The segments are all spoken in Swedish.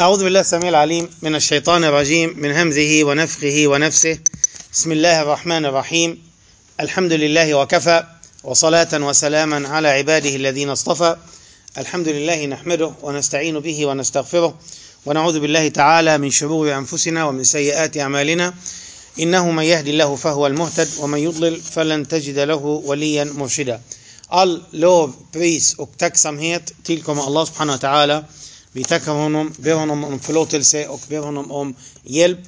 أعوذ بالله السميع العليم من الشيطان الرجيم من همزه ونفخه ونفسه. بسم الله الرحمن الرحيم. الحمد لله وكفى وصلاة وسلاما على عباده الذين اصطفى. الحمد لله نحمده ونستعين به ونستغفره ونعوذ بالله تعالى من شرور أنفسنا ومن سيئات أعمالنا. إنه من يهدي الله فهو المهتد ومن يضلل فلن تجد له وليا مرشدا. All lov, pris och tacksamhet tillkommer Allah subhanahu wa ta'ala. Vi tackar honom, ber honom om förlåtelse och ber honom om hjälp.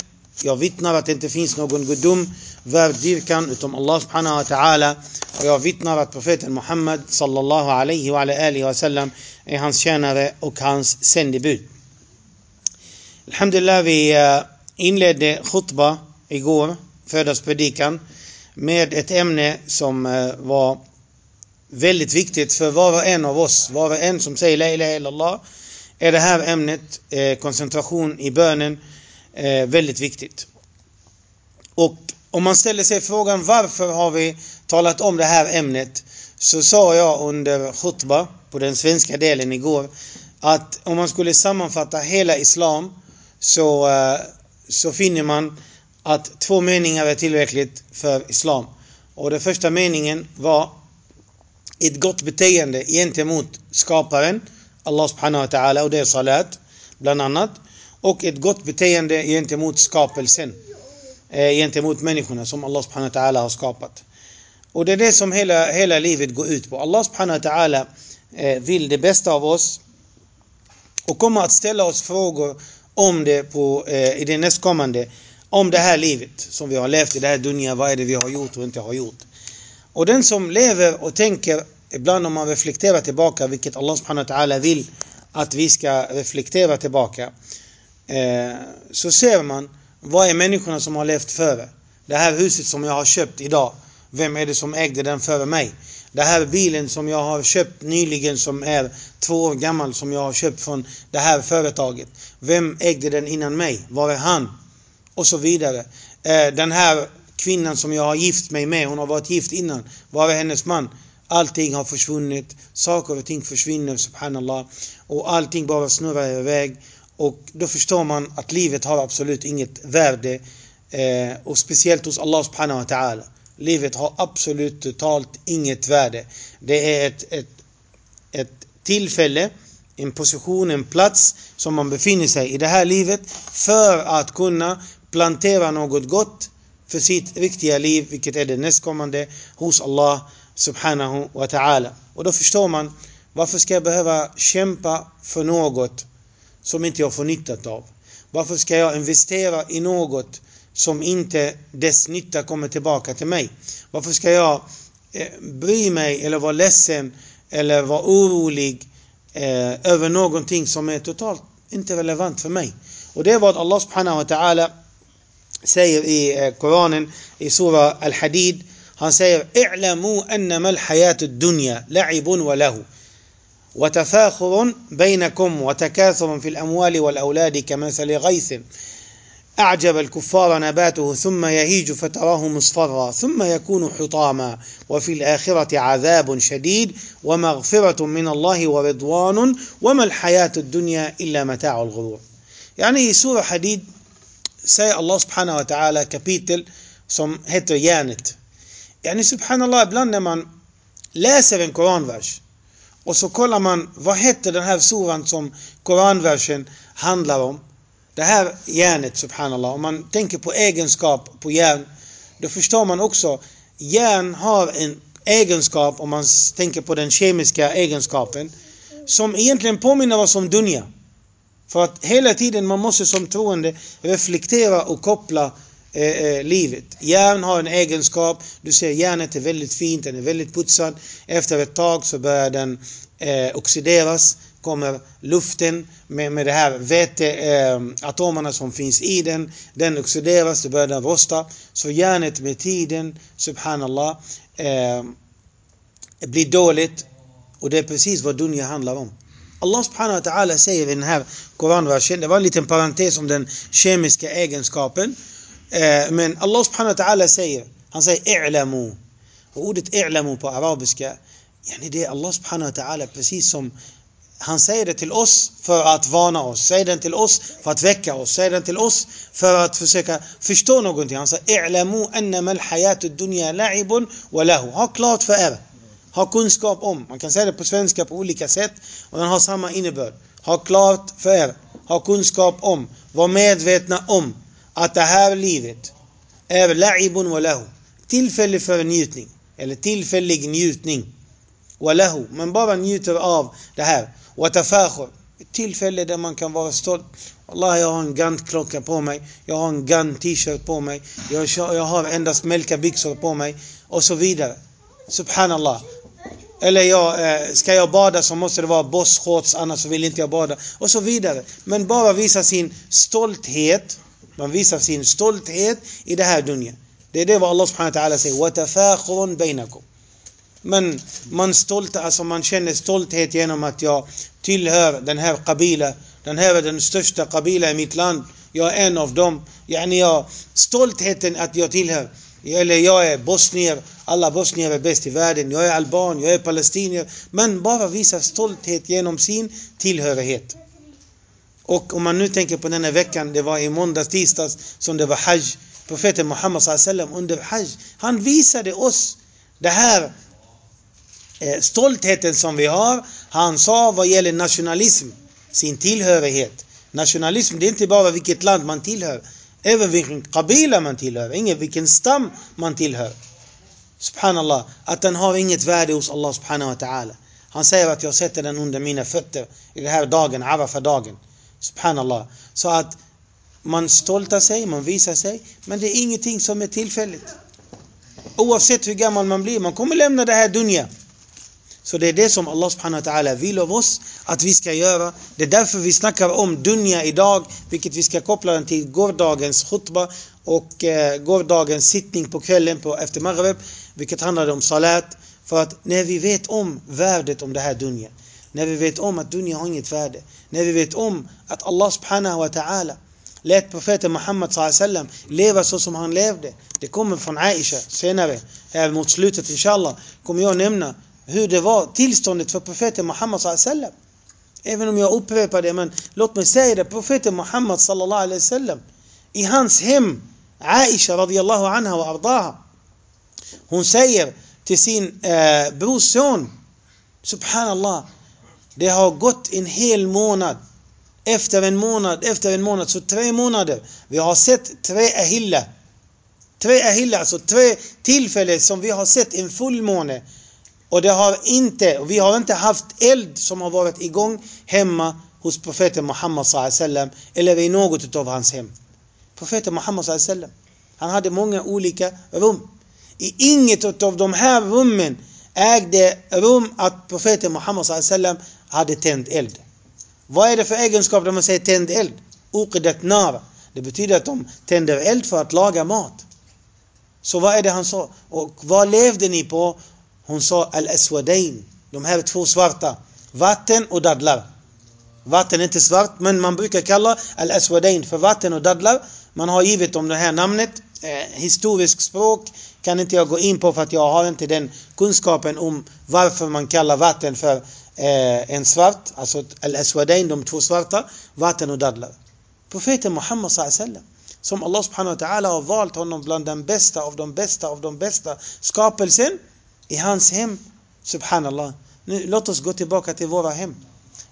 Jag vittnar att det inte finns någon gudom värd dyrkan utom Allah subhanahu wa ta'ala. Och jag vittnar att profeten Muhammad sallallahu alaihi wa alihi wa sallam är hans tjänare och hans sändebud. Alhamdulillah, vi eh, inledde khutba igår, födelsepredikan, med ett ämne som eh, var väldigt viktigt för var och en av oss, var och en som säger La ilaha illallah, är det här ämnet, eh, koncentration i bönen, eh, väldigt viktigt. Och om man ställer sig frågan varför har vi talat om det här ämnet, så sa jag under khutba på den svenska delen igår, att om man skulle sammanfatta hela Islam så, eh, så finner man att två meningar är tillräckligt för Islam. Och den första meningen var ett gott beteende gentemot skaparen, Allah subhanahu wa ta'ala, och det är salat, bland annat. Och ett gott beteende gentemot skapelsen, eh, gentemot människorna som Allah subhanahu wa ta'ala har skapat. Och det är det som hela, hela livet går ut på. Allah subhanahu wa ta'ala eh, vill det bästa av oss och kommer att ställa oss frågor om det på, eh, i det nästkommande, om det här livet som vi har levt i det här dunja, vad är det vi har gjort och inte har gjort. Och den som lever och tänker, ibland om man reflekterar tillbaka, vilket Allah subhanahu wa ta'ala vill att vi ska reflektera tillbaka, eh, så ser man, vad är människorna som har levt före? Det här huset som jag har köpt idag, vem är det som ägde den före mig? Det här bilen som jag har köpt nyligen som är två år gammal som jag har köpt från det här företaget. Vem ägde den innan mig? Var är han? Och så vidare. Eh, den här kvinnan som jag har gift mig med, hon har varit gift innan. Var är hennes man? Allting har försvunnit. Saker och ting försvinner, subhanallah. Och allting bara snurrar iväg. Och då förstår man att livet har absolut inget värde. Eh, och speciellt hos Allah subhanahu wa ta'ala. Livet har absolut totalt inget värde. Det är ett, ett, ett tillfälle, en position, en plats som man befinner sig i det här livet för att kunna plantera något gott för sitt riktiga liv, vilket är det nästkommande hos Allah subhanahu wa ta'ala. Och då förstår man, varför ska jag behöva kämpa för något som inte jag får nytta av? Varför ska jag investera i något som inte dess nytta kommer tillbaka till mig? Varför ska jag eh, bry mig eller vara ledsen eller vara orolig eh, över någonting som är totalt inte relevant för mig? Och det är vad Allah subhanahu wa ta'ala säger i eh, Koranen i Sura Al-Hadid. اعلموا أنما الحياة الدنيا لعب وله وتفاخر بينكم وتكاثر في الأموال والأولاد كمثل غيث. أعجب الكفار نباته ثم يهيج فتراه مصفرا ثم يكون حطاما. وفي الآخرة عذاب شديد ومغفرة من الله ورضوان. وما الحياة الدنيا إلا متاع الغرور. يعني سورة حديد säger Allah subhanahu wa ta'ala kapitel som heter. Yani subhanallah, ibland när man läser en koranvers och så kollar man vad heter den här suran som koranversen handlar om. Det här järnet subhanallah, om man tänker på egenskap på järn, då förstår man också järn har en egenskap, om man tänker på den kemiska egenskapen, som egentligen påminner oss om dunja. För att hela tiden man måste som troende reflektera och koppla eh, eh, livet. Järn har en egenskap, du ser järnet är väldigt fint, den är väldigt putsad. Efter ett tag så börjar den eh, oxideras, kommer luften med, med de här väteatomerna eh, som finns i den, den oxideras, det börjar den rosta. Så järnet med tiden, subhanallah, eh, blir dåligt. Och det är precis vad dunja handlar om. Allah subhanahu wa ta'ala säger i den här koranversen, det var en liten parentes om den kemiska egenskapen. Eh, men Allah subhanahu wa ta'ala säger, han säger i'lamu. Och ordet i'lamu på arabiska, yani det är Allah subhanahu wa ta'ala precis som han säger det till oss för att varna oss, säger den till oss för att väcka oss, säger den till oss för att försöka förstå någonting. Han säger i'lamu annama al-hayatu dunya la'ibun wa lahu. Ha klart för er, ha kunskap om. Man kan säga det på svenska på olika sätt och den har samma innebörd. Ha klart för er, ha kunskap om, var medvetna om att det här livet är la'ibun wa lahu. För njutning, eller tillfällig njutning. Walahu, man bara njuter av det här. Watafakhur, ett tillfälle där man kan vara stolt. Allah, jag har en Gant-klocka på mig, jag har en Gant-t-shirt på mig, jag, jag har endast Melka-byxor på mig och så vidare. Subhanallah. Eller jag, eh, ska jag bada så måste det vara boss annars vill inte jag bada. Och så vidare. Men bara visa sin stolthet. Man visar sin stolthet i det här dunjan. Det är det vad Allah subhanahu wa ta'ala säger. وَتَفَاخُرٌ بَيْنَكُمْ men man, stolt, alltså man känner stolthet genom att jag tillhör den här kabila. Den här är den största kabila i mitt land. Jag är en av dem. Yani jag, stoltheten att jag tillhör. Eller jag är bosnier. Alla bosnier är bäst i världen. Jag är alban, jag är palestinier. Men bara visa stolthet genom sin tillhörighet. Och om man nu tänker på den här veckan, det var i måndags, tisdags som det var hajj. Profeten Muhammed sallam under hajj. Han visade oss det här Eh, stoltheten som vi har. Han sa vad gäller nationalism, sin tillhörighet. Nationalism, det är inte bara vilket land man tillhör. Även vilken kabila man tillhör, ingen vilken stam man tillhör. Subhanallah, att den har inget värde hos Allah subhanahu wa ta'ala. Han säger att jag sätter den under mina fötter i den här dagen, Arafa-dagen. Subhanallah. Så att man stoltar sig, man visar sig, men det är ingenting som är tillfälligt. Oavsett hur gammal man blir, man kommer lämna det här dunja. Så det är det som Allah subhanahu wa ta'ala vill av oss att vi ska göra. Det är därför vi snackar om dunja idag, vilket vi ska koppla den till gårdagens khutba och eh, gårdagens sittning på kvällen på efter Maghrib, vilket handlade om salat. För att när vi vet om värdet om det här dunja, när vi vet om att dunja har inget värde, när vi vet om att Allah subhanahu wa ta'ala lät profeten Muhammed sallam leva så som han levde. Det kommer från Aisha senare, här mot slutet inshallah, kommer jag nämna hur det var tillståndet för profeten Muhammed sallam. Även om jag upprepar det, men låt mig säga det. Profeten Muhammed sallallahu alaihi wasallam i hans hem, Aisha radiyallahu anha och ardaha. Hon säger till sin eh, brorson, Subhanallah, det har gått en hel månad. Efter en månad, efter en månad, så tre månader. Vi har sett tre ahilla. Tre ahilla, alltså tre tillfällen som vi har sett en fullmåne. Och det har inte, vi har inte haft eld som har varit igång hemma hos profeten Muhammed sallam eller i något av hans hem. Profeten Muhammed sallam han hade många olika rum. I inget av de här rummen ägde rum att profeten Muhammed sallam hade tänt eld. Vad är det för egenskap när man säger tänd eld? Uqidat nar. Det betyder att de tänder eld för att laga mat. Så vad är det han sa? Och vad levde ni på? Hon sa al-aswadain. De här två svarta. Vatten och dadlar. Vatten är inte svart, men man brukar kalla al-aswadain för vatten och dadlar. Man har givit dem det här namnet. Eh, historiskt språk kan inte jag gå in på för att jag har inte den kunskapen om varför man kallar vatten för Eh, en svart, alltså al-aswadain, de två svarta, vatten och dadlar. Profeten Muhammed sallam som Allah subhanahu wa ta'ala har valt honom bland den bästa av de bästa av de bästa skapelsen i hans hem. Subhanallah. Nu, låt oss gå tillbaka till våra hem.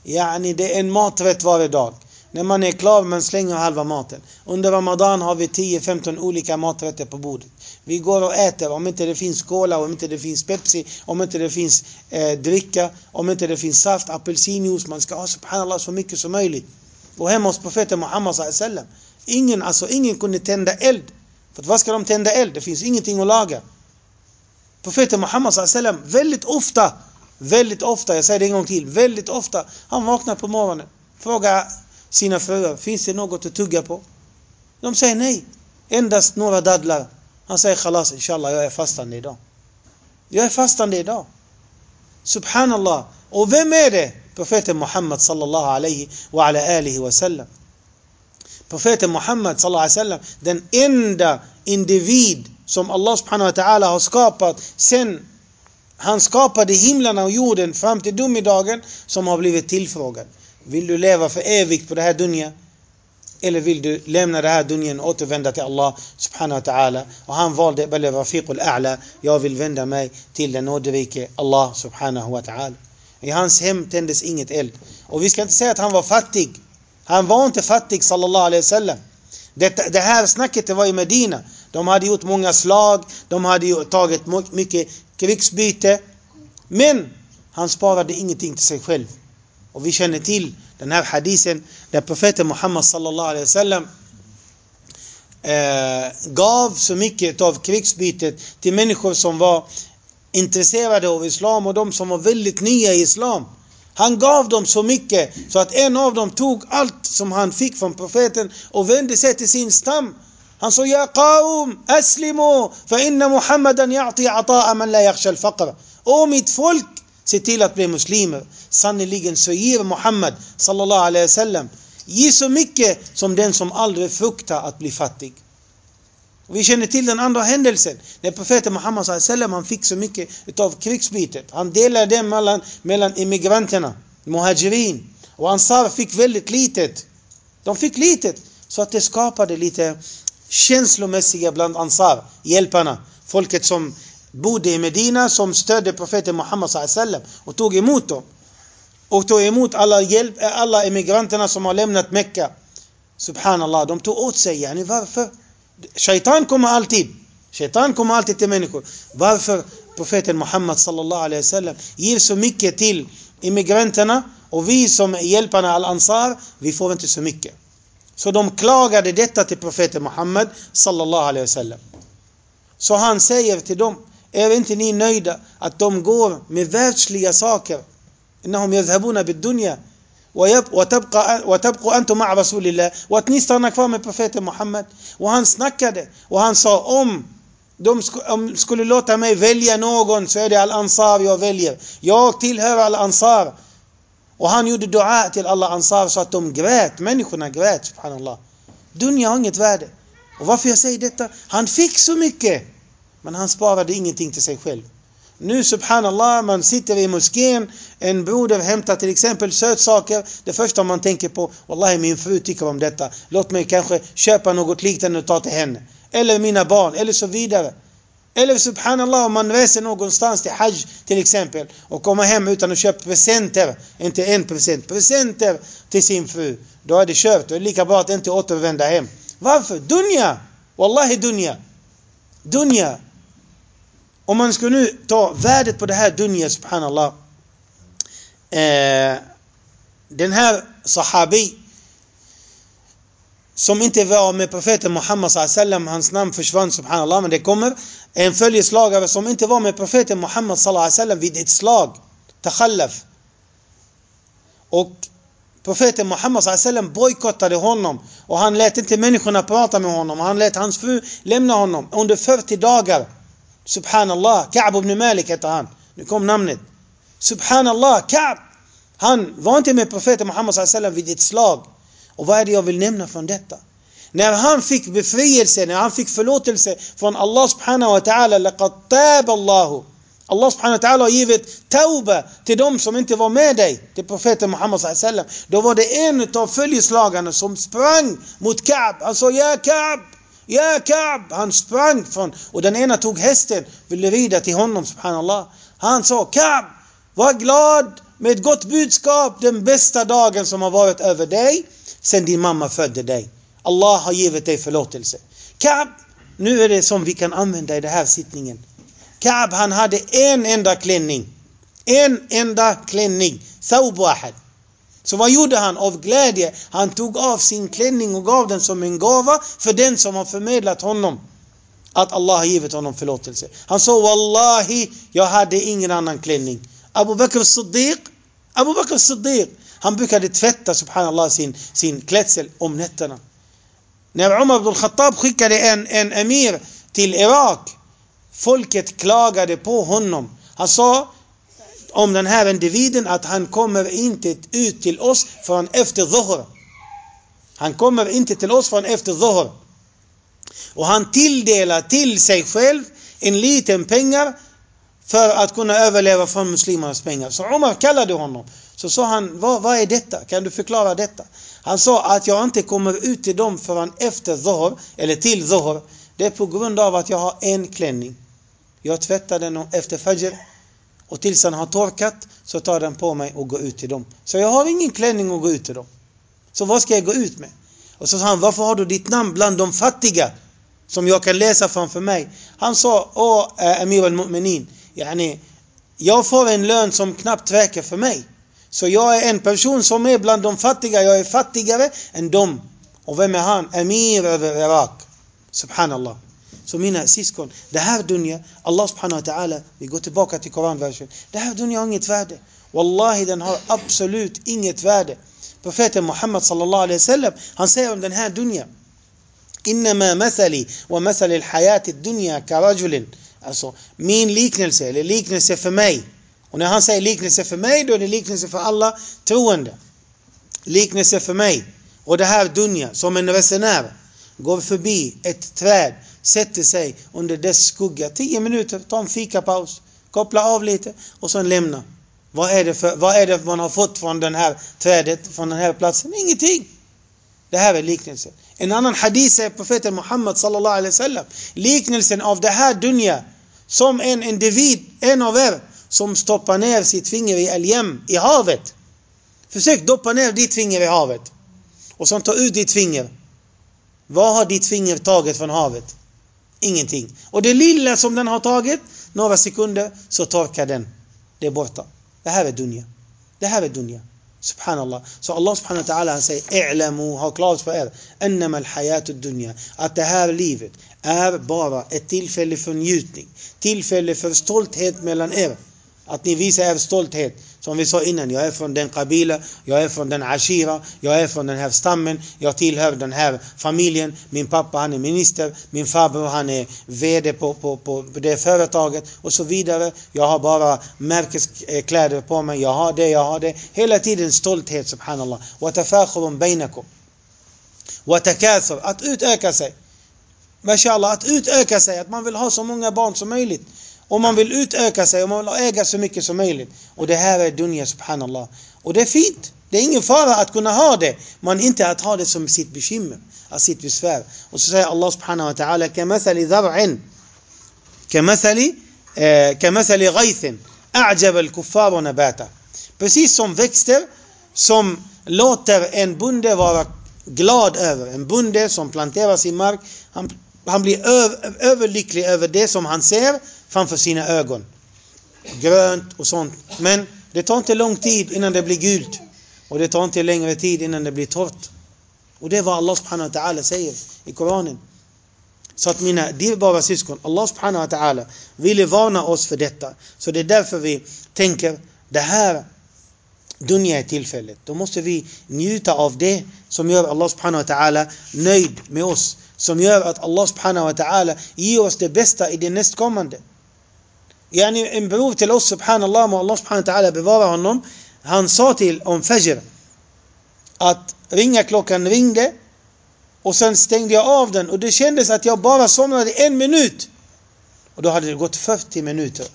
Yani det är en maträtt varje dag. När man är klar man slänger halva maten. Under Ramadan har vi 10-15 olika maträtter på bordet. Vi går och äter om inte det finns cola, om inte det finns Pepsi, om inte det finns eh, dricka, om inte det finns saft, apelsinjuice. Man ska ha subhanallah så mycket som möjligt. Och hemma hos profeten Muhammad sallam. Ingen, alltså, ingen kunde tända eld. För vad ska de tända eld? Det finns ingenting att laga. Profeten Muhammed sallam väldigt ofta, väldigt ofta, jag säger det en gång till, väldigt ofta, han vaknar på morgonen, frågar sina fruar, finns det något att tugga på? De säger nej, endast några dadlar. Han säger khalas, inshallah, jag är fastande idag. Jag är fastande idag. Subhanallah. Och vem är det? Profeten Muhammad sallallahu alaihi wa ala alihi wa sallam. Profeten Muhammad sallallahu alaihi wa sallam, den enda individ som Allah subhanahu wa ta'ala har skapat sen Han skapade himlarna och jorden fram till domedagen som har blivit tillfrågad. Vill du leva för evigt på det här dunja? Eller vill du lämna det här dunjan och återvända till Allah subhanahu wa ta'ala? Och han valde bal rafiqul a'la. Jag vill vända mig till den nåderike Allah subhanahu wa ta'ala. I hans hem tändes inget eld. Och vi ska inte säga att han var fattig. Han var inte fattig sallallahu alaihi wasallam. Det, det här snacket var i Medina. De hade gjort många slag, de hade tagit mycket krigsbyte. Men han sparade ingenting till sig själv. Och vi känner till den här hadisen där profeten Muhammad sallallahu alaihi wasallam eh, gav så mycket av krigsbytet till människor som var intresserade av islam och de som var väldigt nya i islam. Han gav dem så mycket så att en av dem tog allt som han fick från profeten och vände sig till sin stam. Han sa Ja qaum aslimu fa inna Muhammadan ya'ti ata'a man la yakhsha al-faqr. O mitt folk, se till att bli muslimer. Sannerligen så ger Muhammed sallallahu alaihi wasallam ge så mycket som den som aldrig fruktar att bli fattig. Vi känner till den andra händelsen när profeten Muhammed sallam han fick så mycket utav krigsbytet. Han delade det mellan, mellan immigranterna, muhajirin. Och Ansar fick väldigt litet. De fick litet. Så att det skapade lite känslomässiga bland Ansar, hjälparna. Folket som bodde i Medina som stödde profeten Muhammed sallam och tog emot dem. Och tog emot alla, hjälp, eh, alla emigranterna som har lämnat Mekka. Subhanallah, de tog åt sig. Yani varför? Shaitan kommer alltid. Shaitan kommer alltid till människor. Varför profeten Muhammed sallallahu alaihi wasallam ger så mycket till immigranterna och vi som är hjälparna al-Ansar, vi får inte så mycket. Så de klagade detta till profeten Muhammed sallallahu alaihi wasallam. Så han säger till dem, är inte ni nöjda att de går med världsliga saker? إنهم يذهبون بالدنيا وتبقى وتبقوا أنتم مع رسول الله och att ni stannar kvar med profeten Muhammed. Och han snackade och han sa om de skulle låta mig välja någon så är det Al-Ansar jag väljer. Jag tillhör Al-Ansar. Och han gjorde dua till alla Ansar så att de grät. Människorna grät, subhanallah. Dunja har inget värde. Och varför jag säger detta? Han fick så mycket. Men han sparade ingenting till sig själv. Nu subhanallah, man sitter i moskén, en broder hämtar till exempel sötsaker. Det första man tänker på, Wallahi min fru tycker om detta. Låt mig kanske köpa något liknande och ta till henne. Eller mina barn, eller så vidare. Eller subhanallah om man reser någonstans till Hajj till exempel och kommer hem utan att köpa presenter, inte en present, presenter till sin fru. Då är det kört, då är det lika bra att inte återvända hem. Varför? Dunja! Wallahi dunja! Dunja! Om man ska nu ta värdet på det här dunja, subhanallah. Eh, den här sahabi som inte var med profeten Muhammed sallam, hans namn försvann subhanallah, men det kommer en följeslagare som inte var med profeten Muhammed sallam vid ett slag, takhallaf. Och profeten Muhammed sallam bojkottade honom och han lät inte människorna prata med honom. Han lät hans fru lämna honom under 40 dagar. Subhanallah, Ka'b ibn Malik heter han. Nu kom namnet. Subhanallah, Ka'b. Han var inte med profeten Muhammed sallam vid ett slag. Och vad är det jag vill nämna från detta? När han fick befrielse, när han fick förlåtelse från Allah subhanahu wa ta'ala, laqad Allahu. Allah subhanahu wa ta'ala har givit tauba till de som inte var med dig, till profeten Muhammed sallam. Då var det en av följeslagarna som sprang mot Ka'b. Han sa Ja Ka'b! Ja Ka'b! Han sprang från, och den ena tog hästen, ville rida till honom, subhanallah. Han sa Ka'b! Var glad med ett gott budskap den bästa dagen som har varit över dig sen din mamma födde dig. Allah har givit dig förlåtelse. Ka'b, nu är det som vi kan använda i den här sittningen. Ka'b han hade en enda klänning. En enda klänning. Thawb wahad. Så vad gjorde han av glädje? Han tog av sin klänning och gav den som en gåva för den som har förmedlat honom att Allah har givit honom förlåtelse. Han sa Wallahi, jag hade ingen annan klänning. Abu Bakr Siddiq, Abu Bakr Siddiq, han brukade tvätta subhanallah sin, sin klädsel om nätterna. När Umar ibn Khattab skickade en, en emir till Irak, folket klagade på honom. Han sa om den här individen att han kommer inte ut till oss förrän efter dhuhr. Han kommer inte till oss förrän efter dhuhr. Och han tilldelar till sig själv en liten pengar för att kunna överleva från muslimernas pengar. Så Omar kallade honom. Så sa han, vad, vad är detta? Kan du förklara detta? Han sa att jag inte kommer ut till dem förrän efter Zohar, eller till Zohar. Det är på grund av att jag har en klänning. Jag tvättar den efter Fajr och tills den har torkat så tar den på mig och går ut till dem. Så jag har ingen klänning att gå ut till dem. Så vad ska jag gå ut med? Och så sa han, varför har du ditt namn bland de fattiga? Som jag kan läsa framför mig. Han sa, åh Amir al-Mu'minin, yani, jag får en lön som knappt räcker för mig. Så jag är en person som är bland de fattiga, jag är fattigare än dem. Och vem är han? Amir över Irak. Subhanallah. Så mina syskon, det här dunja, Allah subhanahu wa ta'ala, vi går tillbaka till koranversen. Det här dunja har inget värde. Wallahi, den har absolut inget värde. Profeten Muhammad sallallahu alaihi wasallam, han säger om den här dunja. Innama mathali wa mathali al-hayati dunya karajulin. Alltså, min liknelse, eller liknelse för mig. Och när han säger liknelse för mig, då är det liknelse för alla troende. Liknelse för mig. Och det här dunja, som en resenär, går förbi ett träd, sätter sig under dess skugga. Tio minuter, tar en fikapaus, kopplar av lite och sen lämnar. Vad är, det för, vad är det man har fått från det här trädet, från den här platsen? Ingenting. Det här är liknelsen. En annan hadith säger profeten Muhammad sallallahu alaihi wasallam. Liknelsen av det här dunja som en individ, en av er, som stoppar ner sitt finger i aljem, i havet. Försök doppa ner ditt finger i havet. Och sen ta ut ditt finger. Vad har ditt finger tagit från havet? Ingenting. Och det lilla som den har tagit, några sekunder, så torkar den. Det är borta. Det här är dunja. Det här är dunja. Subhanallah. Så Allah subhanahu wa ta'ala han säger I'lamu, ha klart för er, annama al-hayatu dunya. Att det här livet är bara ett tillfälle för njutning. Tillfälle för stolthet mellan er. Att ni visar er stolthet. Som vi sa innan, jag är från den kabila, jag är från den ashira, jag är från den här stammen, jag tillhör den här familjen, min pappa han är minister, min farbror han är VD på, på, på det företaget och så vidare. Jag har bara märkeskläder på mig, jag har det, jag har det. Hela tiden stolthet subhanallah. وَتَفَاخُرٌ بَيْنَكُمْ وَتَكَاثُرٌ Att utöka sig. Mashallah, att utöka sig, att man vill ha så många barn som möjligt. Och man vill utöka sig och man vill äga så mycket som möjligt. Och det här är dunja subhanallah. Och det är fint. Det är ingen fara att kunna ha det, men inte att ha det som sitt bekymmer, att sitt besvär. Och så säger Allah subhanahu wa ta'ala كمثل ذرع كمثل كمثل غيث أعجب الكفار نباتا Precis som växter som låter en bonde vara glad över. En bonde som planterar sin mark, han, han blir överlycklig över det som han ser framför sina ögon. Grönt och sånt. Men det tar inte lång tid innan det blir gult. Och det tar inte längre tid innan det blir torrt. Och det är vad Allah subhanahu wa ta'ala säger i Koranen. Så att mina dyrbara syskon, Allah subhanahu wa ta'ala ville varna oss för detta. Så det är därför vi tänker, det här dunja är tillfället. Då måste vi njuta av det som gör Allah subhanahu wa ta'ala nöjd med oss. Som gör att Allah subhanahu wa ta'ala ger oss det bästa i det nästkommande. Yani en bror till oss, subhanallah, må Allah subhanahu wa ta'ala bevara honom. Han sa till om Fajr att ringa klockan ringde och sen stängde jag av den och det kändes att jag bara somnade en minut. Och då hade det gått 40 minuter.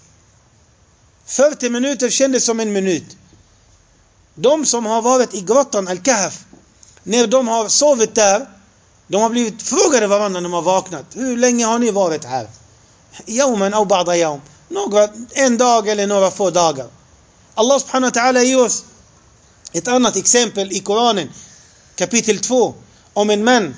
40 minuter kändes som en minut. De som har varit i grottan Al-Kahf, när de har sovit där, de har blivit frågade varandra när de har vaknat. Hur länge har ni varit här? Yawman au ba'da yawm några, en dag eller några få dagar. Allah subhanahu wa ta'ala ger oss ett annat exempel i Koranen, kapitel 2, om en man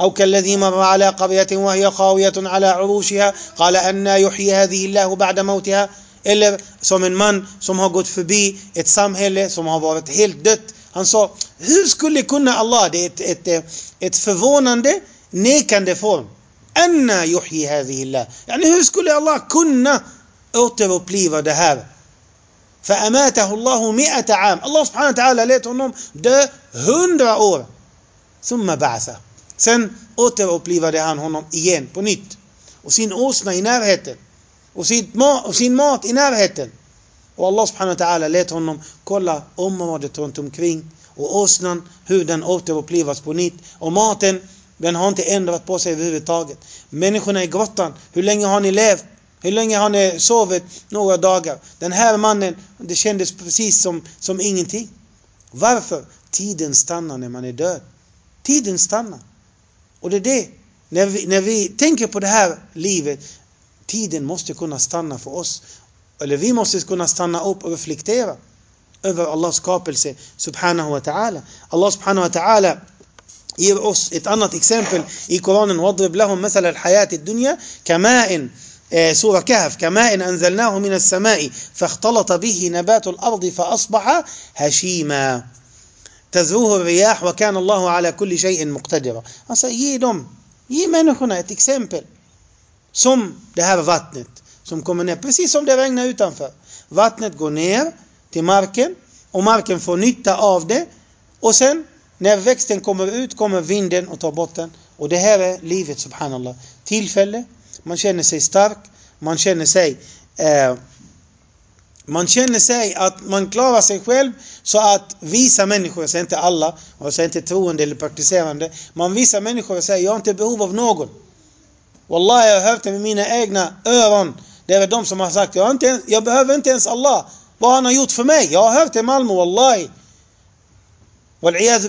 أو كالذي مر على قرية وهي خاوية على عروشها قال أنا يحيي هذه الله بعد موتها Eller som en man som har gått förbi ett samhälle som har varit helt dött. Han sa, hur skulle kunna Allah, det är ett, ett, ett förvånande nekande form. Anna yuhyi hadhihi Allah. Yani hur skulle Allah kunna återuppliva det här. فأماته الله مئة عام. Allah subhanahu wa ta'ala lät honom dö hundra år. ثم بعثه. Sen återupplivade han honom igen på nytt. Och sin åsna i närheten. Och sin, och sin mat i närheten. och Allah subhanahu wa ta'ala lät honom kolla området runt omkring. Och åsnan, hur den återupplivas på nytt. Och maten, den har inte ändrat på sig överhuvudtaget. Människorna i grottan, hur länge har ni levt? Hur länge har ni sovit? Några dagar. Den här mannen, det kändes precis som, som ingenting. Varför? Tiden stannar när man är död. Tiden stannar. Och det är det. När vi, när vi tänker på det här livet, tiden måste kunna stanna för oss. Eller vi måste kunna stanna upp och reflektera över Allahs skapelse subhanahu wa ta'ala. Allah subhanahu wa ta'ala ger oss ett annat exempel i Koranen. وَضْرِبْ لَهُمْ مَثَلَ الْحَيَاةِ الدُّنْيا كَمَاءٍ سورة كهف كماء أنزلناه من السماء فاختلط به نبات الأرض فأصبح هشيما تذروه الرياح وكان الله على كل شيء مقتدرا Alltså ge dem, ge människorna ett exempel. Som det här vattnet som kommer ner, precis som det regnar utanför. Vattnet går ner till marken och marken får nytta av det och sen när växten kommer ut kommer vinden och tar bort den. Och det här är livet subhanallah. Tillfälle, man känner sig stark, man känner sig eh, man känner sig att man klarar sig själv så att vissa människor, jag säger inte alla, och jag säger inte troende eller praktiserande, man vissa människor säger jag har inte behov av någon. Wallah, jag har hört det med mina egna öron. Det är de som har sagt jag, inte, jag behöver inte ens Allah. Vad han har gjort för mig. Jag har hört det i Malmö, wallahi.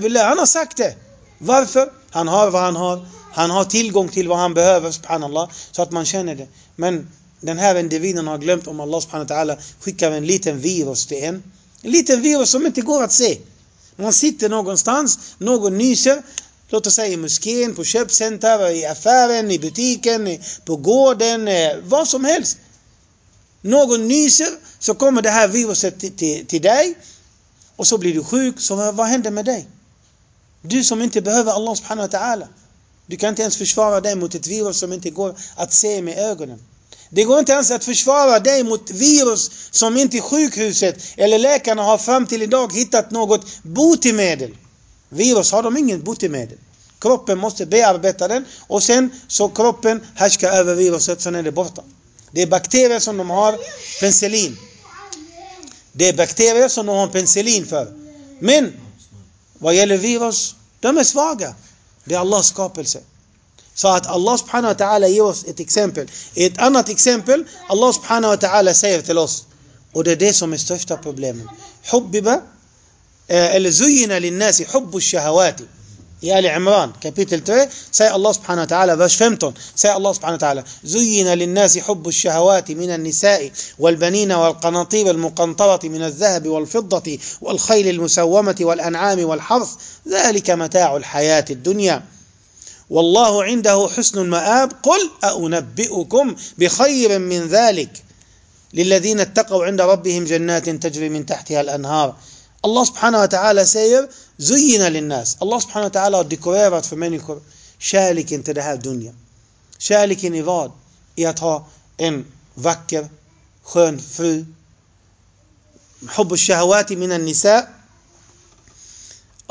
billah, han har sagt det. Varför? Han har vad han har. Han har tillgång till vad han behöver, subhanallah, så att man känner det. Men den här individen har glömt om Allah subhanahu wa ta'ala skickar en liten virus till en. En liten virus som inte går att se. Man sitter någonstans, någon nyser, låt oss säga i moskén, på köpcenter, i affären, i butiken, på gården, eh, vad som helst. Någon nyser så kommer det här viruset till, till, till dig och så blir du sjuk, så vad, händer med dig? Du som inte behöver Allah subhanahu wa ta'ala. Du kan inte ens försvara dig mot ett virus som inte går att se med ögonen. Det går inte ens att försvara dig mot virus som inte sjukhuset eller läkarna har fram till idag hittat något botemedel. Virus har de inget botemedel. Kroppen måste bearbeta den och sen så kroppen härskar över viruset, sen är det borta. Det är bakterier som de har penicillin. Det är bakterier som de har penicillin för. Men vad gäller virus, de är svaga. Det är Allahs skapelse. Så att Allah subhanahu wa ta'ala ger oss ett exempel. Ett annat exempel, Allah subhanahu wa ta'ala säger till oss, och det är det som är största problemet. Hubbiba, eh, eller zuyina linnasi hubbu shahawati. I Ali Imran kapitel 3 säger Allah subhanahu wa ta'ala, vers 15, säger Allah subhanahu wa ta'ala زين للناس حب الشهوات من النساء والبنين والقناطير المقنطرة من الذهب والفضة والخيل المسومة والأنعام والحرث. ذلك متاع الحياة الدنيا. والله عنده حسن المآب. قل أنبئكم بخير من ذلك. للذين اتقوا عند ربهم جنات تجري من تحتها الأنهار. Allah subhanahu wa ta'ala säger Zuyina linnas. Allah subhanahu wa ta'ala har dekorerat för människor kärleken till det här dunja. Kärleken i vad? I att ha en vacker, skön fru. Hubbu shahawati minan nisa.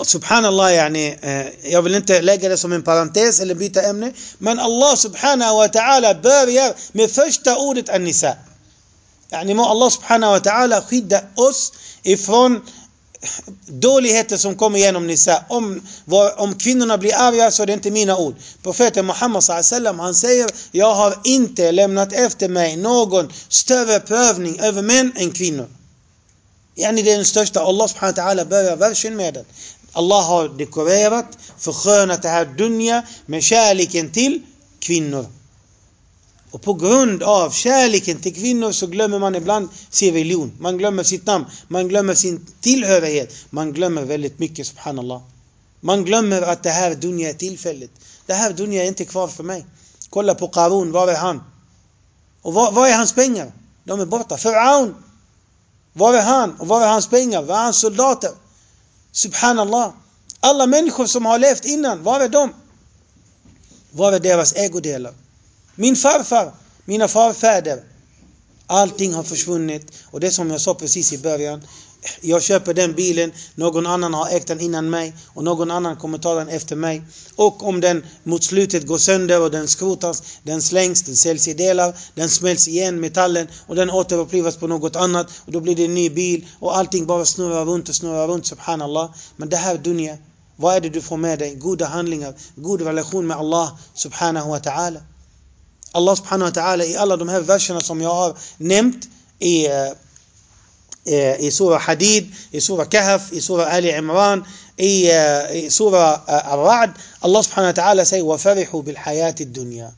Subhanallah, yani, eh, jag vill inte lägga det som en parentes eller byta ämne. Men Allah subhanahu wa ta'ala börjar med första ordet an-nisa. Yani, må Allah subhanahu wa ta'ala skydda oss ifrån dåligheter som kommer genom Nisa. Om, om kvinnorna blir arga så är det inte mina ord. Profeten Muhammed sallam han säger Jag har inte lämnat efter mig någon större prövning över män än kvinnor. Yani det är den största. Allah subhanahu wa ta'ala börjar versen med den. Allah har dekorerat, förskönat det här dunja med kärleken till kvinnor. Och på grund av kärleken till kvinnor så glömmer man ibland sin religion. Man glömmer sitt namn. Man glömmer sin tillhörighet. Man glömmer väldigt mycket, subhanallah. Man glömmer att det här dunja är tillfälligt. Det här dunja är inte kvar för mig. Kolla på Karun, var är han? Och var, var är hans pengar? De är borta. Faraon, var är han? Och var är hans pengar? Var är hans soldater? Subhanallah. Alla människor som har levt innan, var är de? Var är deras ägodelar? Min farfar, mina farfäder. Allting har försvunnit och det som jag sa precis i början. Jag köper den bilen, någon annan har ägt den innan mig och någon annan kommer ta den efter mig. Och om den mot slutet går sönder och den skrotas, den slängs, den säljs i delar, den smälts igen, metallen och den återupplivas på något annat och då blir det en ny bil och allting bara snurrar runt och snurrar runt, subhanallah. Men det här dunja, vad är det du får med dig? Goda handlingar, god relation med Allah subhanahu wa ta'ala. Allah subhanahu wa ta'ala i alla de här verserna som jag har nämnt i, eh, i Surah Hadid, i Surah Kahf, i Surah Ali Imran, i, eh, i Surah Al-Ra'd. Allah subhanahu wa ta'ala säger وَفَرِحُوا بِالْحَيَاةِ الدُّنْيا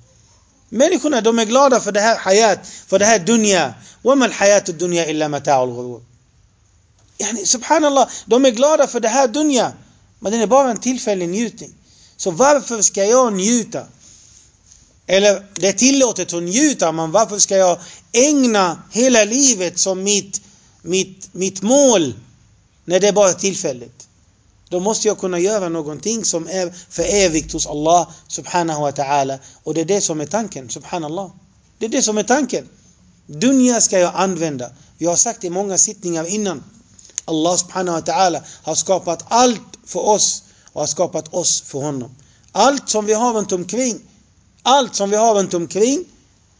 Människorna de är glada för det här hayat, för det här dunya. وَمَا الْحَيَاةُ الدُّنْيا إِلَّا مَتَاعُ الْغُرُورِ Yani, subhanallah, de är glada för det här dunya. Men den är bara en tillfällig njutning. Så varför ska jag njuta? Eller det är tillåtet att njuta, men varför ska jag ägna hela livet som mitt, mitt, mitt mål när det är bara tillfälligt? Då måste jag kunna göra någonting som är för evigt hos Allah subhanahu wa ta'ala. Och det är det som är tanken, subhanallah. Det är det som är tanken. Dunja ska jag använda. Vi har sagt i många sittningar innan. Allah subhanahu wa ta'ala har skapat allt för oss och har skapat oss för honom. Allt som vi har runt omkring, allt som vi har runt omkring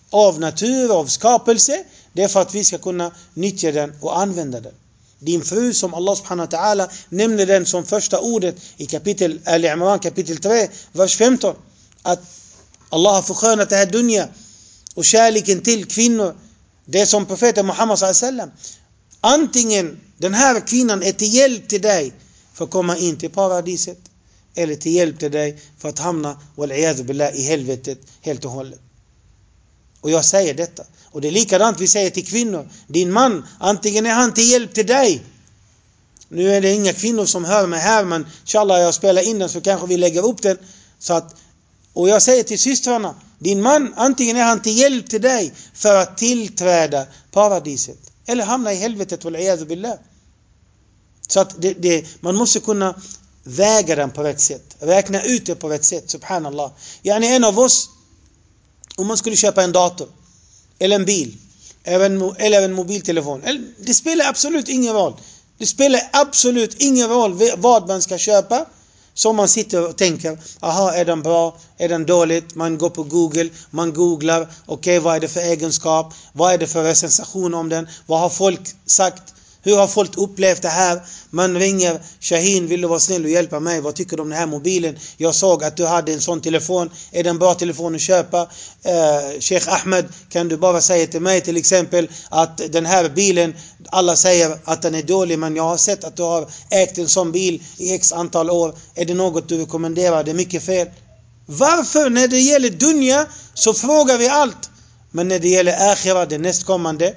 av natur, av skapelse, det är för att vi ska kunna nyttja den och använda den. Din fru som Allah subhanahu wa ta'ala nämner den som första ordet i kapitel Al-Imran kapitel 3, vers 15. Att Allah har förskönat det här dunja och kärleken till kvinnor. Det är som profeten Muhammad sallam. Antingen den här kvinnan är till hjälp till dig för att komma in till paradiset eller till hjälp till dig för att hamna billah, i helvetet helt och hållet. Och jag säger detta. Och det är likadant vi säger till kvinnor. Din man, antingen är han till hjälp till dig. Nu är det inga kvinnor som hör mig här men inshallah jag spelar in den så kanske vi lägger upp den. Så att, och jag säger till systrarna. Din man, antingen är han till hjälp till dig för att tillträda paradiset. Eller hamna i helvetet billah. Så att det, det, man måste kunna väga den på rätt sätt. Räkna ut det på rätt sätt, subhanallah. Yani en av oss, om man skulle köpa en dator, eller en bil, eller en mobiltelefon. Det spelar absolut ingen roll. Det spelar absolut ingen roll vad man ska köpa. Så man sitter och tänker, aha, är den bra? Är den dåligt? Man går på Google, man googlar, okej, okay, vad är det för egenskap? Vad är det för recension om den? Vad har folk sagt? Hur har folk upplevt det här? Man ringer Shahin, vill du vara snäll och hjälpa mig? Vad tycker du om den här mobilen? Jag såg att du hade en sån telefon. Är det en bra telefon att köpa? Eh, Sheikh Ahmed, kan du bara säga till mig till exempel att den här bilen, alla säger att den är dålig men jag har sett att du har ägt en sån bil i x antal år. Är det något du rekommenderar? Det är mycket fel. Varför när det gäller dunja så frågar vi allt. Men när det gäller akhira, det nästkommande,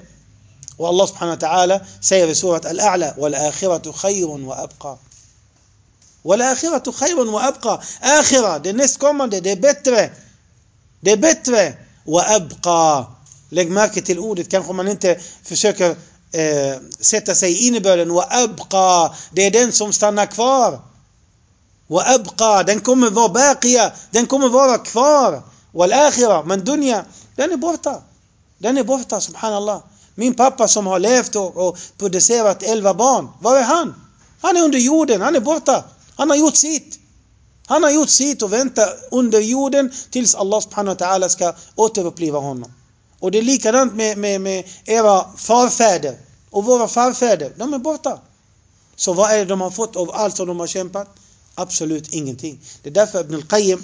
wa ta'ala säger i surat Al-A'la وَالْآخِرَةُ خَيْرٌ وَأَبْقَى وَالْآخِرَةُ خَيْرٌ وَأَبْقَى Akhira, det nästkommande, det är bättre. Det är bättre. وَأَبْقَى Lägg märke till ordet, kanske man inte försöker eh, sätta sig i innebörden. وَأَبْقَى Det är den som stannar kvar. وَأَبْقَى Den kommer vara baqiya, den kommer vara kvar. وَالْآخِرَةُ Men dunja, den är borta. Den är borta, subhanallah. Min pappa som har levt och, och producerat elva barn, var är han? Han är under jorden, han är borta. Han har gjort sitt. Han har gjort sitt och väntar under jorden tills Allah subhanahu wa ta'ala ska återuppliva honom. Och det är likadant med, med, med era farfäder och våra farfäder. De är borta. Så vad är det de har fått av allt som de har kämpat? Absolut ingenting. Det är därför Ibn al-Qayyim,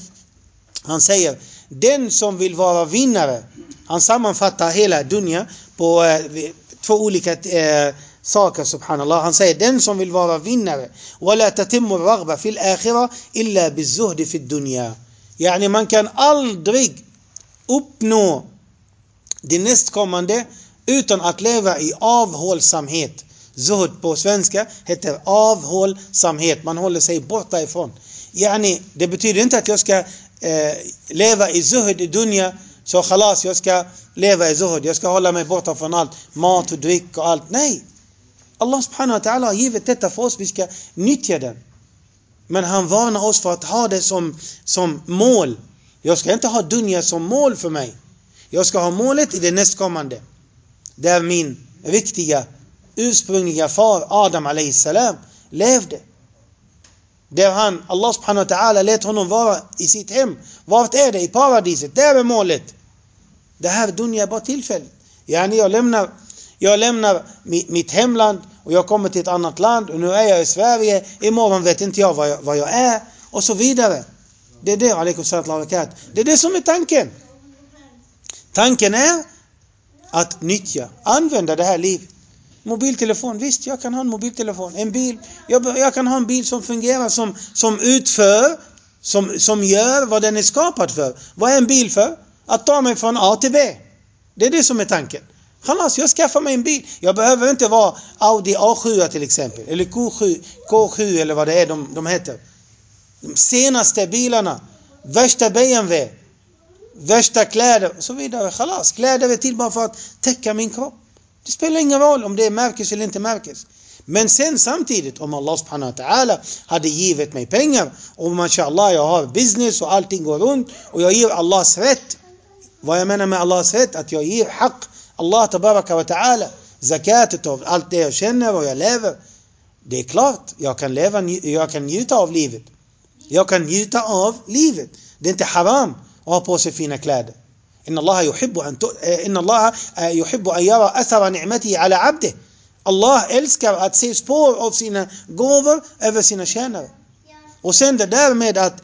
han säger, den som vill vara vinnare, han sammanfattar hela dunja på eh, två olika eh, saker subhanallah. Han säger den som vill vara vinnare. ولا تتم الرغبة في الآخرة إلا بالزهد في الدنيا. Yani man kan aldrig uppnå det nästkommande utan att leva i avhållsamhet. Zuhd på svenska heter avhållsamhet. Man håller sig borta ifrån. Yani, det betyder inte att jag ska eh, leva i zuhd i dunja så khalas, jag ska leva i zuhud, jag ska hålla mig borta från allt, mat och dryck och allt. Nej! Allah subhanahu wa ta'ala har givit detta för oss, vi ska nyttja den. Men han varnar oss för att ha det som, som mål. Jag ska inte ha dunja som mål för mig. Jag ska ha målet i det nästkommande. Där min riktiga, ursprungliga far Adam salam levde. Där han, Allah subhanahu wa ta'ala lät honom vara i sitt hem. Vart är det? I paradiset. Där är målet. Det här dunja är bara tillfälligt. Yani jag lämnar, jag lämnar mitt hemland och jag kommer till ett annat land och nu är jag i Sverige. Imorgon vet inte jag vad jag, vad jag är och så vidare. Det är det, alaikum Det är det som är tanken. Tanken är att nyttja, använda det här livet. Mobiltelefon, visst jag kan ha en mobiltelefon. En bil, jag, jag kan ha en bil som fungerar, som, som utför, som, som gör vad den är skapad för. Vad är en bil för? Att ta mig från A till B. Det är det som är tanken. Khalas, jag skaffar mig en bil. Jag behöver inte vara Audi A7 till exempel. Eller Q7, K7 eller vad det är de, de heter. De senaste bilarna. Värsta BMW. Värsta kläder och så vidare. Khalas, kläder är till bara för att täcka min kropp. Det spelar ingen roll om det är märkes eller inte märkes. Men sen samtidigt, om Allah subhanahu wa ta'ala hade givit mig pengar och mashallah jag har business och allting går runt och jag ger Allahs rätt. Vad jag menar med Allahs rätt, att jag ger haq Allah tabaraka wa ta'ala, zakatet av allt det jag känner och jag lever. Det är klart, jag kan, leva, jag kan njuta av livet. Jag kan njuta av livet. Det är inte haram att ha på sig fina kläder. إن الله يحب أن إن الله يحب أن يرى أثر نعمته على عبده. Allah älskar att se spår av sina gåvor över sina tjänare. Och sen det där med att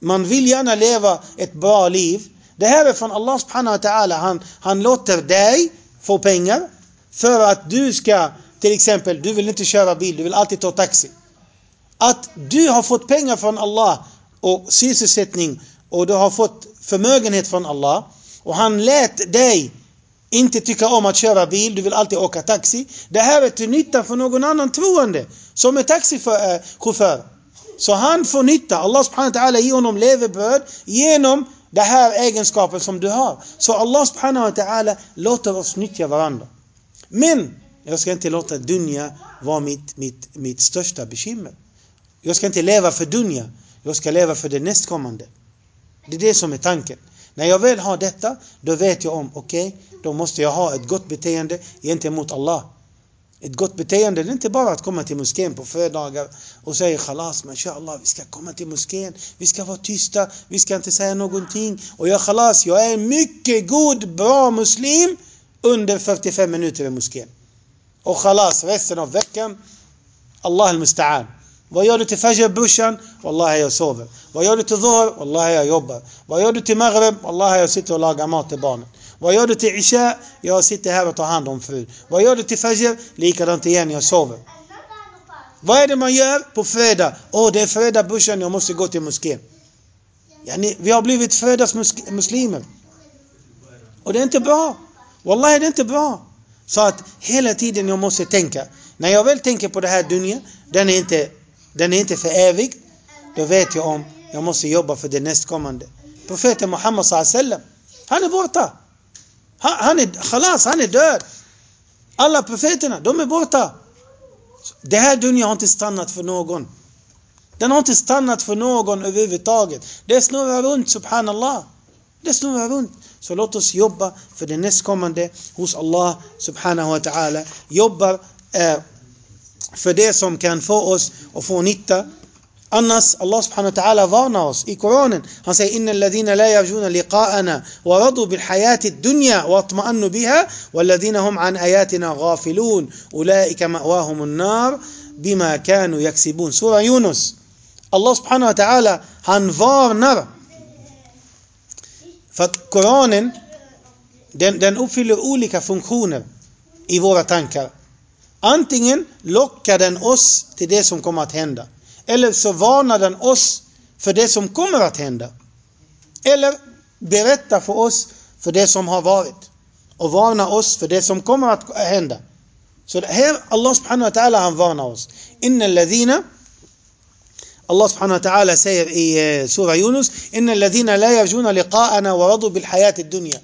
man vill gärna leva ett bra liv. Det här är från Allah subhanahu wa ta'ala. Han, han låter dig få pengar för att du ska, till exempel, du vill inte köra bil, du vill alltid ta taxi. Att du har fått pengar från Allah och sysselsättning och du har fått förmögenhet från Allah och han lät dig inte tycka om att köra bil, du vill alltid åka taxi. Det här är till nytta för någon annan troende som är taxichaufför. Eh, Så han får nytta, Allah subhanahu wa ta'ala ger honom levebröd genom den här egenskapen som du har. Så Allah subhanahu wa ta'ala låter oss nyttja varandra. Men jag ska inte låta dunja vara mitt, mitt, mitt största bekymmer. Jag ska inte leva för dunja, jag ska leva för det nästkommande. Det är det som är tanken. När jag väl har detta, då vet jag om, okej, okay, då måste jag ha ett gott beteende gentemot Allah. Ett gott beteende det är inte bara att komma till moskén på fredagar och säga khalas, mashallah, vi ska komma till moskén, vi ska vara tysta, vi ska inte säga någonting. Och jag khalas, jag är en mycket god, bra muslim under 45 minuter i moskén. Och khalas, resten av veckan, Allah al-Musta'an. Vad gör du till Fajr brorsan? Wallahi jag sover. Vad gör du till Dhuhr? Wallahi jag jobbar. Vad gör du till Maghreb? Wallahi jag sitter och lagar mat till barnen. Vad gör du till Isha? Jag sitter här och tar hand om frun. Vad gör du till Fajr? Likadant igen, jag sover. Vad är det man gör på fredag? Åh, oh, det är fredag brorsan, jag måste gå till moskén. Yani, vi har blivit fredagsmuslimer. Och det är inte bra. Wallahi, det är inte bra. Så att hela tiden jag måste tänka. När jag väl tänker på det här dunja, den är inte den är inte för evigt, då vet jag om jag måste jobba för det nästkommande. Profeten Muhammed sallam, han är borta. Han, han är, khalas, han är död. Alla profeterna, de är borta. Det här dunja har inte stannat för någon. Den har inte stannat för någon överhuvudtaget. Det snurrar runt, subhanallah. Det snurrar runt. Så låt oss jobba för det nästkommande hos Allah subhanahu wa ta'ala. Jobbar eh, för det som kan få oss att få nytta. Annars, Allah subhanahu wa ta'ala varnar oss i Koranen. Han säger إن الذين لا يرجون لقاءنا ورضوا بالحياة الدنيا واطمأنوا بها والذين هم عن آياتنا غافلون أولئك مأواهم النار بما كانوا يكسبون سورة يونس Allah subhanahu wa ta'ala han varnar för att Koranen den, den uppfyller olika funktioner i våra tankar. Antingen lockar den oss till det som kommer att hända. Eller så varnar den oss för det som kommer att hända. Eller berättar för oss för det som har varit. Och varnar oss för det som kommer att hända. Så här, Allah subhanahu wa ta'ala han varnar oss. Inna alladhina Allah subhanahu wa ta'ala säger i Sura Surah Yunus Inna alladhina la yarjuna liqa'ana wa radu bil hayati dunya.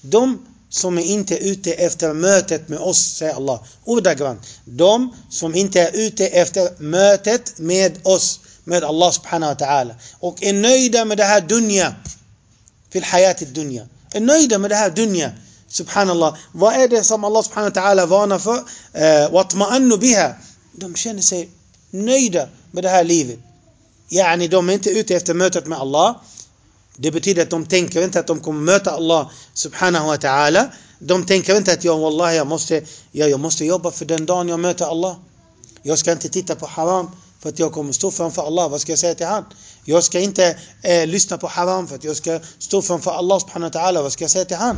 De som är inte ute efter mötet med oss, säger Allah. Ordagrant. De som inte är ute efter mötet med oss, med Allah subhanahu wa ta'ala. Och är nöjda med det här dunja. Fil hayat dunja. Är nöjda med det här dunja. Subhanallah. Vad är det som Allah subhanahu wa ta'ala varnar för? Eh, biha. De känner sig nöjda med det här livet. Yani de är inte ute efter mötet med Allah. Det betyder att de tänker inte att de kommer möta Allah subhanahu wa ta'ala. De tänker inte att jag, wallah, jag måste, ja, jag måste jobba för den dagen jag möter Allah. Jag ska inte titta på haram För att jag kommer stå framför Allah, vad ska jag säga till han? Jag ska inte eh, lyssna på haram för att jag ska stå framför Allah subhanahu wa ta'ala, vad ska jag säga till han?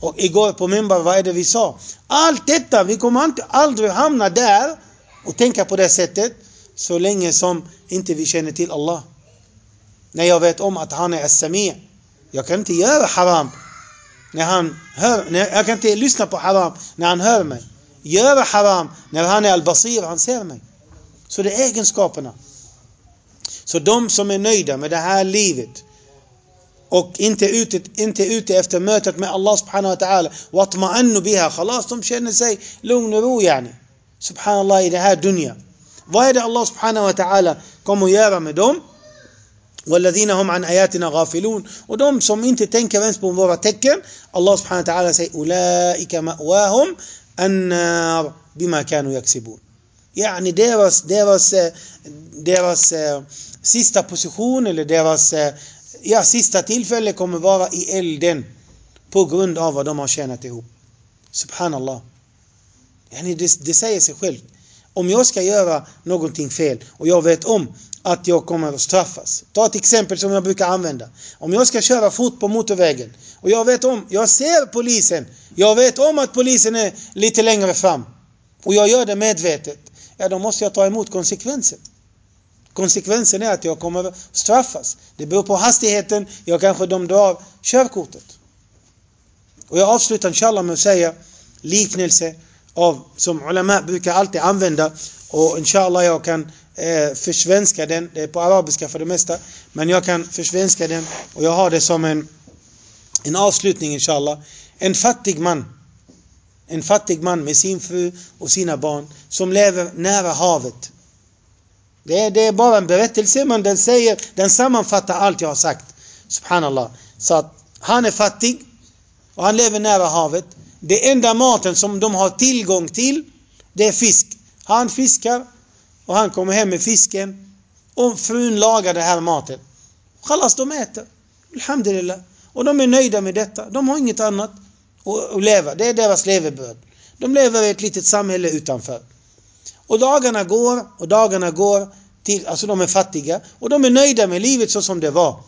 Och igår på Mimbar, vad är det vi sa? Allt detta, vi kommer aldrig hamna där och tänka på det sättet så länge som inte vi känner till Allah. När jag vet om att han är As-Sami. Jag kan inte göra haram när han hör, när, jag kan inte lyssna på haram när han hör mig. Göra haram när han är Al-Basir, han ser mig. Så det är egenskaperna. Så de som är nöjda med det här livet och inte ute, inte ute efter mötet med Allah subhanahu wa ta'ala watma'annu biha, khalas, de känner sig lugn och ro yani. Subhanallah i det här dunja. Vad är det Allah subhanahu wa ta'ala kommer att göra med dem? والذين هم عن آياتنا غافلون och de som inte tänker ens på våra tecken Allah subhanahu wa ta'ala säger أولئك مأواهم النار بما كانوا يكسبون يعني deras, deras, deras sista position eller deras ja, sista tillfälle kommer vara i elden på grund av vad de har tjänat ihop. Subhanallah. Yani det, det säger sig självt. Om jag ska göra någonting fel och jag vet om att jag kommer att straffas. Ta ett exempel som jag brukar använda. Om jag ska köra fort på motorvägen och jag vet om, jag ser polisen, jag vet om att polisen är lite längre fram och jag gör det medvetet. Ja, då måste jag ta emot konsekvensen. Konsekvensen är att jag kommer att straffas. Det beror på hastigheten, jag kanske de drar körkortet. Och jag avslutar inshallah med att säga liknelse av, som ulama brukar alltid använda och inshallah jag kan eh, försvenska den, det är på arabiska för det mesta, men jag kan försvenska den och jag har det som en, en avslutning inshallah. En fattig man, en fattig man med sin fru och sina barn som lever nära havet. Det är, det är bara en berättelse men den säger, den sammanfattar allt jag har sagt. Subhanallah. Så att han är fattig och han lever nära havet. Det enda maten som de har tillgång till, det är fisk. Han fiskar och han kommer hem med fisken och frun lagar den här maten. Chalas, de äter. Alhamdulillah. Och de är nöjda med detta. De har inget annat att leva. Det är deras levebröd. De lever i ett litet samhälle utanför. Och dagarna går och dagarna går till, alltså de är fattiga och de är nöjda med livet så som det var.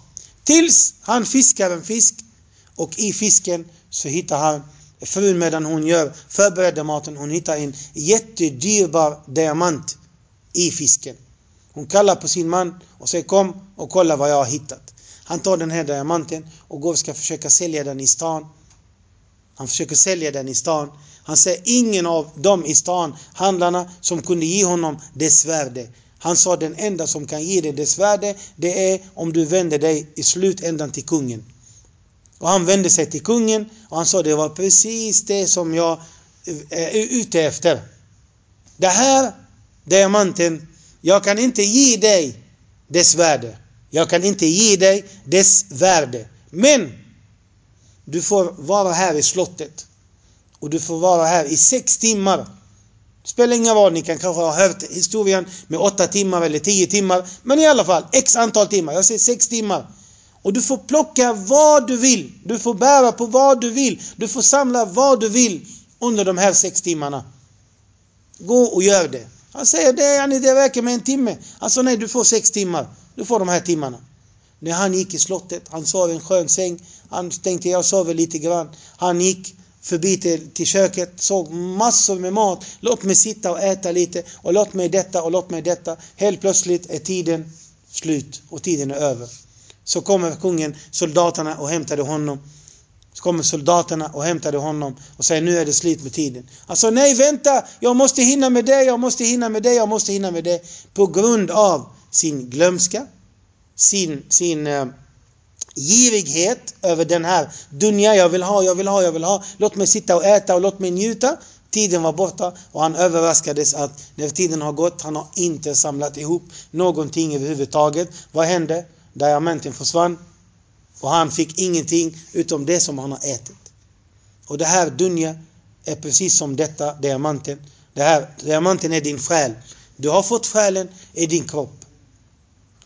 Tills han fiskar en fisk och i fisken så hittar han frun medan hon gör förbereder maten, hon hittar en jättedyrbar diamant i fisken. Hon kallar på sin man och säger kom och kolla vad jag har hittat. Han tar den här diamanten och går och ska försöka sälja den i stan. Han försöker sälja den i stan. Han säger ingen av dem i stan, handlarna, som kunde ge honom dess värde. Han sa den enda som kan ge dig dess värde, det är om du vänder dig i slutändan till kungen. Och han vände sig till kungen och han sa det var precis det som jag eh, är ute efter. Det här diamanten, jag kan inte ge dig dess värde. Jag kan inte ge dig dess värde. Men du får vara här i slottet. Och du får vara här i sex timmar. Det spelar ingen roll, ni kan kanske ha hört historien med åtta timmar eller tio timmar. Men i alla fall, x antal timmar. Jag säger sex timmar. Och du får plocka vad du vill. Du får bära på vad du vill. Du får samla vad du vill under de här sex timmarna. Gå och gör det. Han säger det, det räcker med en timme. Han sa nej, du får sex timmar. Du får de här timmarna. När han gick i slottet, han sov i en skön säng. Han tänkte jag sover lite grann. Han gick förbi till, till köket, såg massor med mat. Låt mig sitta och äta lite och låt mig detta och låt mig detta. Helt plötsligt är tiden slut och tiden är över. Så kommer kungen, soldaterna och hämtade honom. Så kommer soldaterna och hämtade honom och säger nu är det slut med tiden. Alltså nej vänta, jag måste hinna med det, jag måste hinna med det, jag måste hinna med det. På grund av sin glömska, sin, sin uh, girighet över den här dunja, jag vill ha, jag vill ha, jag vill ha. Låt mig sitta och äta och låt mig njuta. Tiden var borta och han överraskades att när tiden har gått, han har inte samlat ihop någonting överhuvudtaget. Vad hände? Diamanten försvann och han fick ingenting utom det som han har ätit. Och det här dunja är precis som detta diamanten. Det här diamanten är din själ. Du har fått själen i din kropp.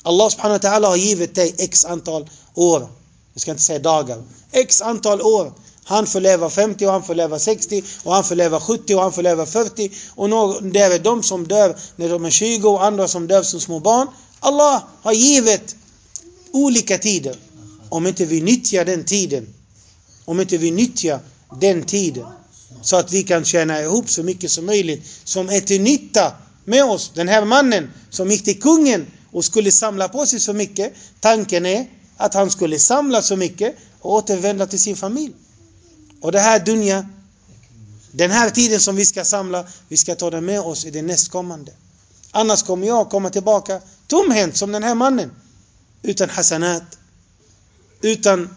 Allah subhanahu wa ta'ala har givit dig x antal år. Jag ska inte säga dagar. X antal år Han får leva 50 och han får leva 60 och han får leva 70 och han får leva 40 och någon, det är de som dör när de är 20 och andra som dör som små barn. Allah har givit olika tider. Om inte vi nyttjar den tiden, om inte vi nyttjar den tiden så att vi kan tjäna ihop så mycket som möjligt som är till nytta med oss. Den här mannen som gick till kungen och skulle samla på sig så mycket. Tanken är att han skulle samla så mycket och återvända till sin familj. Och det här dunja, den här tiden som vi ska samla, vi ska ta den med oss i det nästkommande. Annars kommer jag komma tillbaka tomhänt som den här mannen. Utan hasanat, utan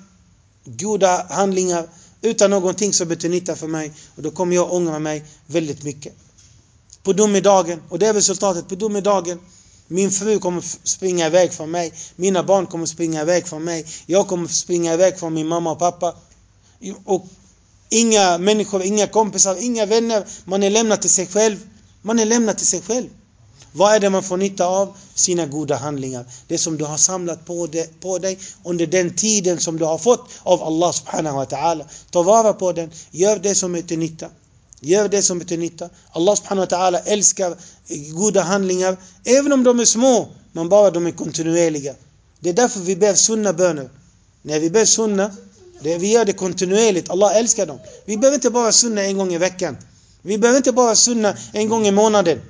goda handlingar, utan någonting som betyder nytta för mig. Och då kommer jag ångra mig väldigt mycket. På domedagen, och det är resultatet på domedagen. Min fru kommer springa iväg från mig. Mina barn kommer springa iväg från mig. Jag kommer springa iväg från min mamma och pappa. Och inga människor, inga kompisar, inga vänner. Man är lämnad till sig själv. Man är lämnad till sig själv. Vad är det man får nytta av? Sina goda handlingar. Det som du har samlat på, det, på dig under den tiden som du har fått av Allah subhanahu wa ta'ala. Ta vara på den. Gör det som är till nytta. Gör det som är till nytta. Allah subhanahu wa ta'ala älskar goda handlingar, även om de är små, men bara de är kontinuerliga. Det är därför vi ber sunna böner. När vi ber sunna, det, vi gör det kontinuerligt. Allah älskar dem. Vi behöver inte bara sunna en gång i veckan. Vi behöver inte bara sunna en gång i månaden.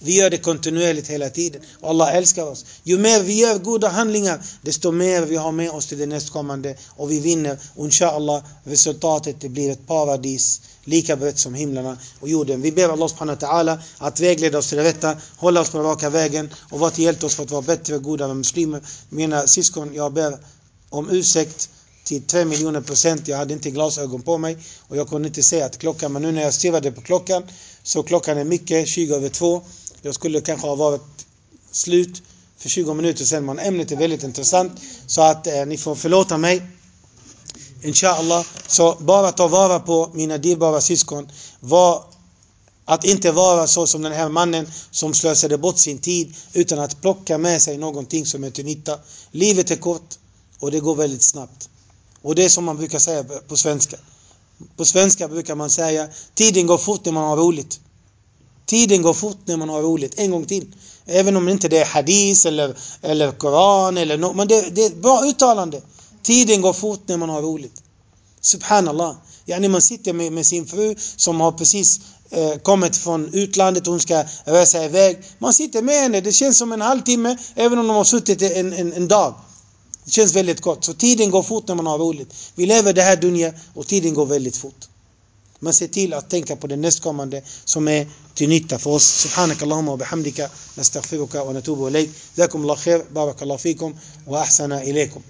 Vi gör det kontinuerligt hela tiden. Och Allah älskar oss. Ju mer vi gör goda handlingar, desto mer vi har med oss till det nästkommande. Och vi vinner. Och inshallah, resultatet det blir ett paradis lika brett som himlarna och jorden. Vi ber Allah subhanahu wa ta'ala att vägleda oss till det rätta, hålla oss på raka vägen och vara till hjälp oss för att vara bättre och goda muslimer. Mina syskon, jag ber om ursäkt till 3 miljoner procent. Jag hade inte glasögon på mig och jag kunde inte se att klockan, men nu när jag stirrade på klockan så klockan är mycket, 20 över 2. Jag skulle kanske ha varit slut för 20 minuter sedan, men ämnet är väldigt intressant så att eh, ni får förlåta mig. Inshallah, så bara ta vara på mina dyrbara syskon. Var, att inte vara så som den här mannen som slösade bort sin tid utan att plocka med sig någonting som är till nytta. Livet är kort och det går väldigt snabbt. Och det är som man brukar säga på svenska. På svenska brukar man säga tiden går fort när man har roligt. Tiden går fort när man har roligt. En gång till. Även om inte det är hadis eller, eller koran eller något. Men det, det är ett bra uttalande. Tiden går fort när man har roligt. Subhanallah. Yani man sitter med, med sin fru som har precis eh, kommit från utlandet och hon ska resa iväg. Man sitter med henne, det känns som en halvtimme även om de har suttit en, en, en dag. Det känns väldigt kort. Så tiden går fort när man har roligt. Vi lever det här dunja och tiden går väldigt fort. Men se till att tänka på det nästkommande som är till nytta för oss. Subhanak Allahumma wa bihamdika nastaghfiruka wa natubu ilayk. Jazakum Allah khair. Barakallahu fikum wa ahsana ilaykum.